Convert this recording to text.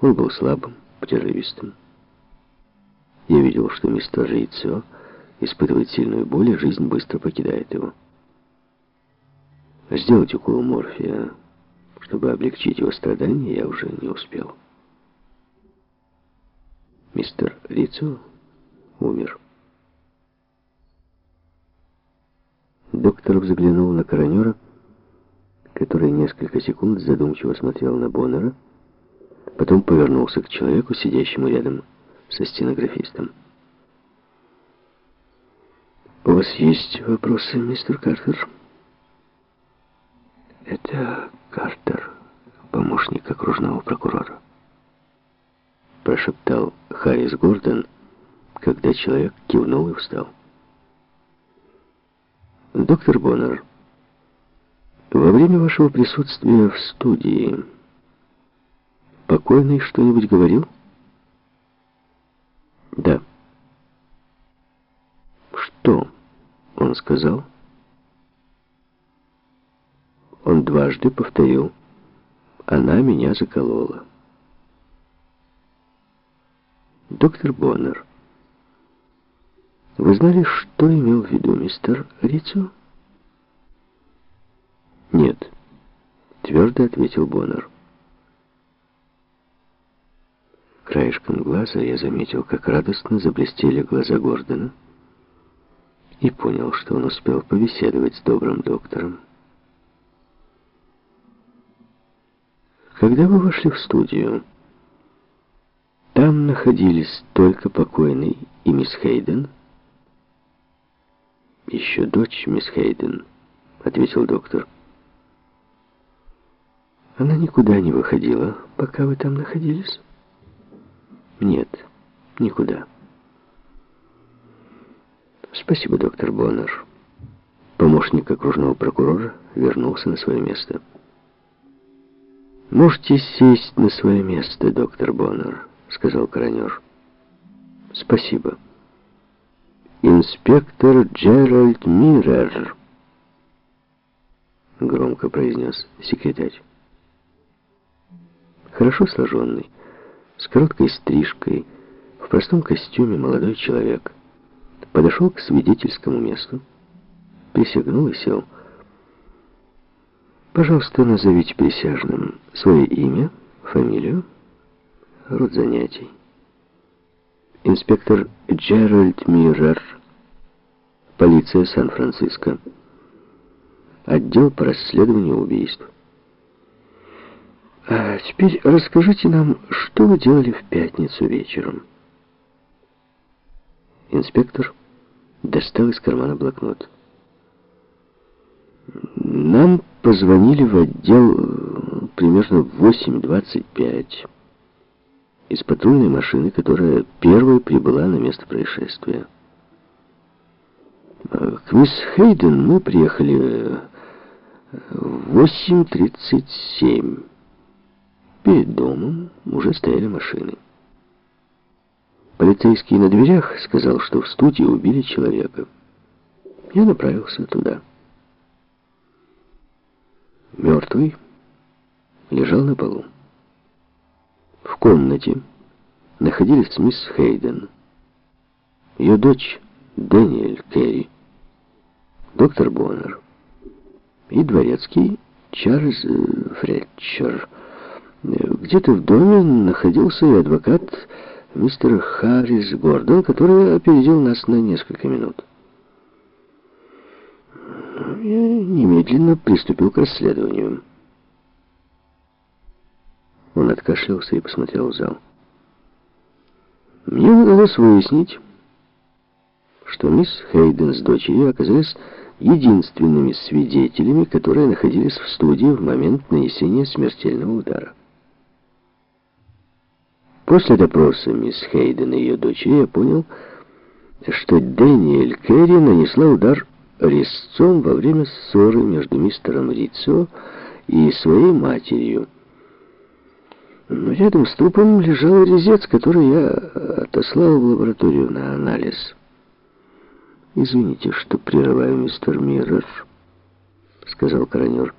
Он был слабым, прерывистым. Я видел, что мистер Рейцо испытывает сильную боль, и жизнь быстро покидает его. Сделать укол морфия, чтобы облегчить его страдания, я уже не успел. Мистер Рицо умер. Доктор заглянул на коронера, который несколько секунд задумчиво смотрел на Боннера, потом повернулся к человеку, сидящему рядом со стенографистом. «У вас есть вопросы, мистер Картер?» «Это Картер, помощник окружного прокурора», прошептал Харрис Гордон, когда человек кивнул и встал. «Доктор Боннер, во время вашего присутствия в студии покойный что-нибудь говорил?» «Да». «Что он сказал?» Он дважды повторил «Она меня заколола». «Доктор Боннер, вы знали, что имел в виду мистер Рицу?» «Нет», — твердо ответил Боннер. Краешком глаза я заметил, как радостно заблестели глаза Гордона и понял, что он успел побеседовать с добрым доктором. Когда вы вошли в студию, там находились только покойный и мисс Хейден, «Еще дочь, мисс Хейден», — ответил доктор. «Она никуда не выходила, пока вы там находились?» «Нет, никуда». «Спасибо, доктор Боннер». Помощник окружного прокурора вернулся на свое место. «Можете сесть на свое место, доктор Боннер», — сказал коронер. «Спасибо». «Инспектор Джеральд Миррер», — громко произнес секретарь. Хорошо сложенный, с короткой стрижкой, в простом костюме молодой человек, подошел к свидетельскому месту, присягнул и сел. «Пожалуйста, назовите присяжным свое имя, фамилию, род занятий». Инспектор Джеральд Миррер, полиция Сан-Франциско, отдел по расследованию убийств. А теперь расскажите нам, что вы делали в пятницу вечером. Инспектор достал из кармана блокнот. Нам позвонили в отдел э, примерно в 8.25 из патрульной машины, которая первой прибыла на место происшествия. К мисс Хейден мы приехали в 8.37. Перед домом уже стояли машины. Полицейский на дверях сказал, что в студии убили человека. Я направился туда. Мертвый лежал на полу. В комнате находились мисс Хейден, ее дочь Дэниэль Керри, доктор Боннер и дворецкий Чарльз э, Фретчер. Где-то в доме находился и адвокат мистер Харрис Гордон, который опередил нас на несколько минут. Я немедленно приступил к расследованию. Он откашлялся и посмотрел в зал. Мне удалось выяснить, что мисс Хейден с дочерью оказались единственными свидетелями, которые находились в студии в момент нанесения смертельного удара. После допроса мисс Хейден и ее дочери я понял, что Дэниэль Керри нанесла удар резцом во время ссоры между мистером Рицо и своей матерью. Но рядом с трупом лежал резец, который я отослал в лабораторию на анализ. «Извините, что прерываю, мистер Миррер», — сказал коронер.